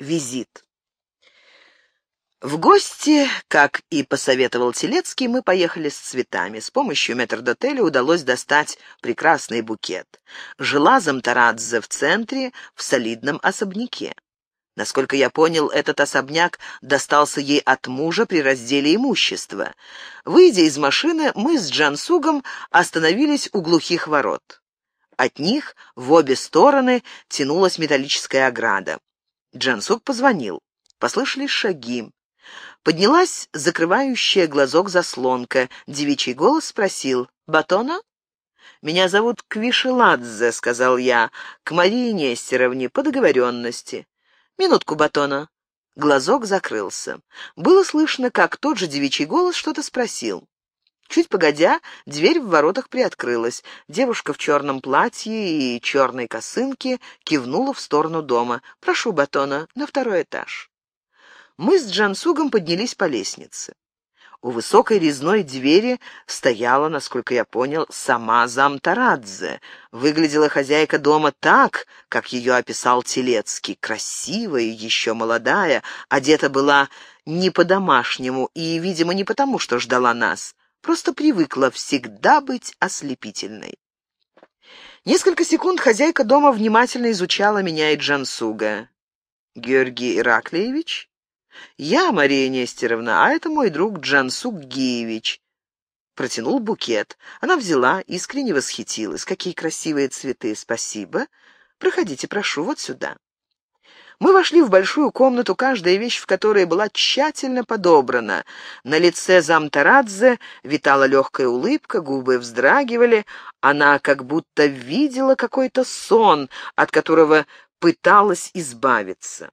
Визит. В гости, как и посоветовал Телецкий, мы поехали с цветами. С помощью метрдотеля удалось достать прекрасный букет. Жила Замтарадзе в центре, в солидном особняке. Насколько я понял, этот особняк достался ей от мужа при разделе имущества. Выйдя из машины, мы с Джансугом остановились у глухих ворот. От них в обе стороны тянулась металлическая ограда. Джансук позвонил. Послышались шаги. Поднялась закрывающая глазок заслонка. Девичий голос спросил «Батона?» «Меня зовут Квишеладзе», — сказал я, — «к Марии Нестеровне по договоренности». «Минутку, Батона». Глазок закрылся. Было слышно, как тот же девичий голос что-то спросил. Чуть погодя, дверь в воротах приоткрылась. Девушка в черном платье и черной косынке кивнула в сторону дома. «Прошу, Батона, на второй этаж». Мы с Джансугом поднялись по лестнице. У высокой резной двери стояла, насколько я понял, сама Замтарадзе. Выглядела хозяйка дома так, как ее описал Телецкий, красивая, еще молодая, одета была не по-домашнему и, видимо, не потому, что ждала нас, просто привыкла всегда быть ослепительной. Несколько секунд хозяйка дома внимательно изучала меня и Джансуга. «Георгий Ираклиевич?» «Я Мария Нестеровна, а это мой друг Джансук Гиевич». Протянул букет. Она взяла, искренне восхитилась. «Какие красивые цветы! Спасибо! Проходите, прошу, вот сюда». Мы вошли в большую комнату, каждая вещь в которой была тщательно подобрана. На лице замтарадзе витала легкая улыбка, губы вздрагивали. Она как будто видела какой-то сон, от которого пыталась избавиться.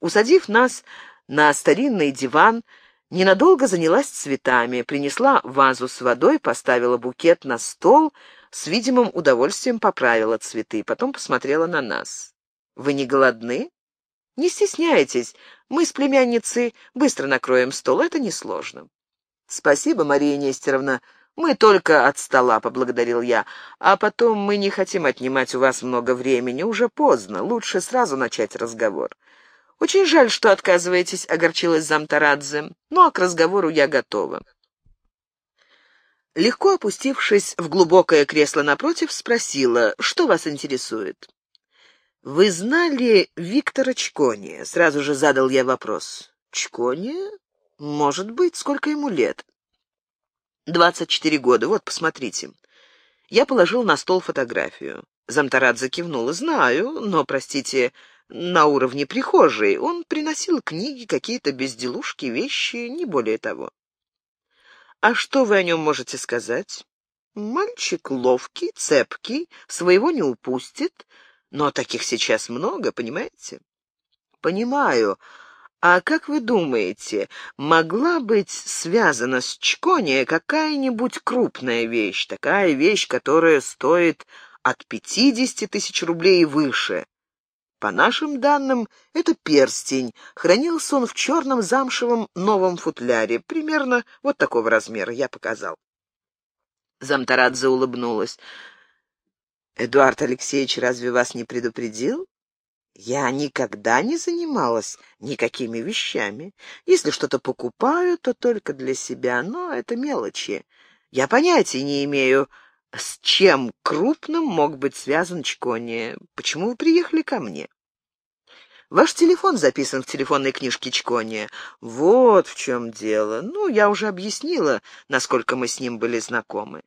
Усадив нас на старинный диван, ненадолго занялась цветами, принесла вазу с водой, поставила букет на стол, с видимым удовольствием поправила цветы, потом посмотрела на нас. «Вы не голодны?» «Не стесняйтесь, мы с племянницей быстро накроем стол, это несложно». «Спасибо, Мария Нестеровна, мы только от стола», — поблагодарил я. «А потом мы не хотим отнимать у вас много времени, уже поздно, лучше сразу начать разговор». «Очень жаль, что отказываетесь», — огорчилась Замтарадзе. «Ну, а к разговору я готова». Легко опустившись в глубокое кресло напротив, спросила, что вас интересует. «Вы знали Виктора Чкония?» — сразу же задал я вопрос. «Чкония? Может быть. Сколько ему лет?» «Двадцать четыре года. Вот, посмотрите». Я положил на стол фотографию. Замтарадзе кивнула. «Знаю, но, простите, на уровне прихожей. Он приносил книги, какие-то безделушки, вещи, не более того. А что вы о нем можете сказать? Мальчик ловкий, цепкий, своего не упустит, но таких сейчас много, понимаете? Понимаю. А как вы думаете, могла быть связана с Чкония какая-нибудь крупная вещь, такая вещь, которая стоит от пятидесяти тысяч рублей и выше? По нашим данным, это перстень. Хранился он в черном замшевом новом футляре, примерно вот такого размера, я показал. Замтарадзе улыбнулась. «Эдуард Алексеевич разве вас не предупредил?» «Я никогда не занималась никакими вещами. Если что-то покупаю, то только для себя, но это мелочи. Я понятия не имею, с чем крупным мог быть связан Чкони? Почему вы приехали ко мне? Ваш телефон записан в телефонной книжке Чкони. Вот в чем дело. Ну, я уже объяснила, насколько мы с ним были знакомы.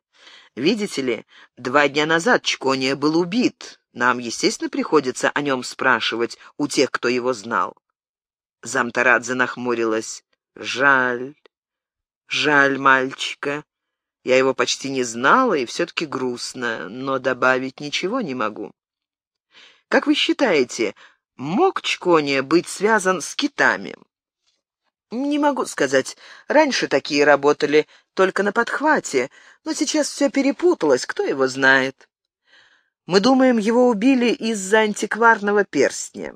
Видите ли, два дня назад Чкония был убит. Нам, естественно, приходится о нем спрашивать у тех, кто его знал. Замтарадзе нахмурилась. Жаль, жаль мальчика. Я его почти не знала, и все-таки грустно, но добавить ничего не могу. Как вы считаете, мог Чкония быть связан с китами? Не могу сказать. Раньше такие работали только на подхвате, но сейчас все перепуталось, кто его знает. Мы думаем, его убили из-за антикварного перстня.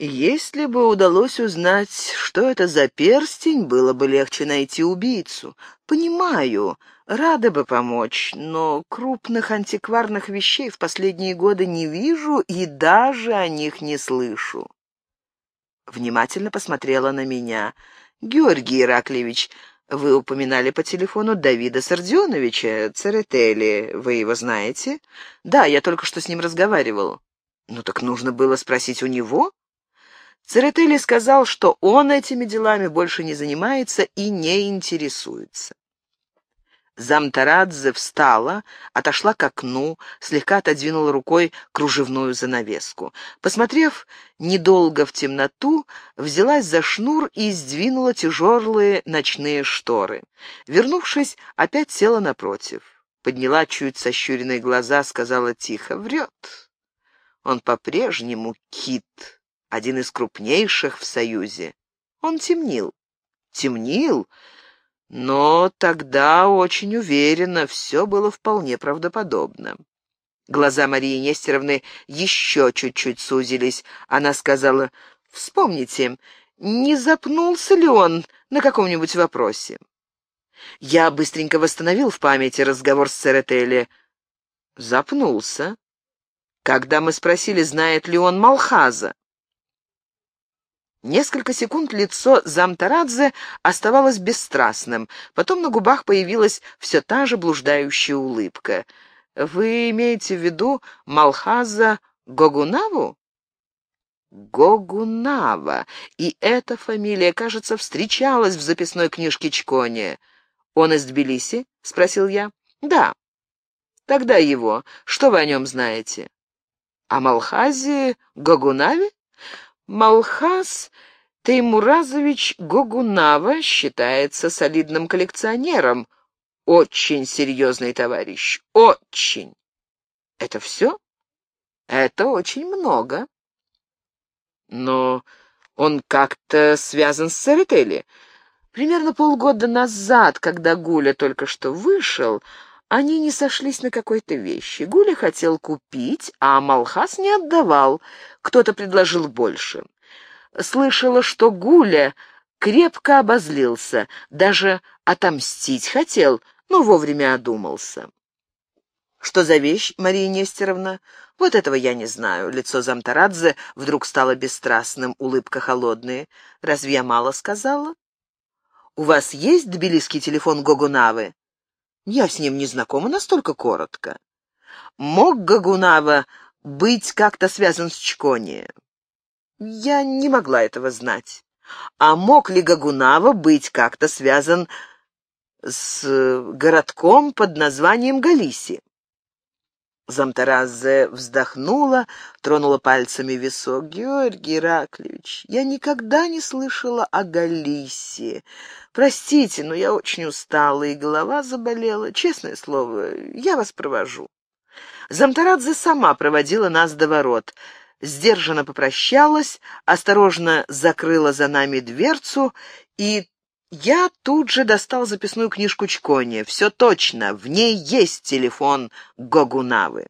Если бы удалось узнать, что это за перстень, было бы легче найти убийцу. Понимаю, рада бы помочь, но крупных антикварных вещей в последние годы не вижу и даже о них не слышу. внимательно посмотрела на меня. «Георгий Ираклевич, вы упоминали по телефону Давида Сардионовича Церетели. Вы его знаете?» «Да, я только что с ним разговаривал». «Ну так нужно было спросить у него?» Церетели сказал, что он этими делами больше не занимается и не интересуется. Замтарадзе встала, отошла к окну, слегка отодвинула рукой кружевную занавеску. Посмотрев недолго в темноту, взялась за шнур и сдвинула тяжелые ночные шторы. Вернувшись, опять села напротив. Подняла чуть сощуренные глаза, сказала тихо «Врет». Он по-прежнему кит, один из крупнейших в Союзе. Он темнил. Темнил? Но тогда очень уверенно, все было вполне правдоподобно. Глаза Марии Нестеровны еще чуть-чуть сузились. Она сказала, «Вспомните, не запнулся ли он на каком-нибудь вопросе?» Я быстренько восстановил в памяти разговор с Церетели. Запнулся. Когда мы спросили, знает ли он Малхаза. Несколько секунд лицо Замтарадзе оставалось бесстрастным, потом на губах появилась все та же блуждающая улыбка. «Вы имеете в виду Малхаза Гогунаву?» Гогунава. И эта фамилия, кажется, встречалась в записной книжке Чконе. «Он из Тбилиси?» — спросил я. «Да». «Тогда его. Что вы о нем знаете?» «О Малхазе Гогунаве?» Малхас Теймуразович Гогунава считается солидным коллекционером. Очень серьезный товарищ. Очень. Это все? Это очень много. Но он как-то связан с Церетели. Примерно полгода назад, когда Гуля только что вышел, они не сошлись на какой-то вещи. Гуля хотел купить, а Малхас не отдавал. Кто-то предложил больше. Слышала, что Гуля крепко обозлился, даже отомстить хотел, но вовремя одумался. «Что за вещь, Мария Нестеровна?» «Вот этого я не знаю». Лицо Замтарадзе вдруг стало бесстрастным, улыбка холодная. «Разве я мало сказала?» «У вас есть тбилисский телефон Гогунавы?» Я с ним не знакома настолько коротко. Мог Гагунава быть как-то связан с Чкони? Я не могла этого знать. А мог ли Гагунава быть как-то связан с городком под названием Галиси? Замтараззе вздохнула, тронула пальцами висок. «Георгий Ираклевич, я никогда не слышала о Галисе. Простите, но я очень устала, и голова заболела. Честное слово, я вас провожу». Замтарадзе сама проводила нас до ворот. Сдержанно попрощалась, осторожно закрыла за нами дверцу и я тут же достал записную книжку Чкони. Все точно, в ней есть телефон Гогунавы.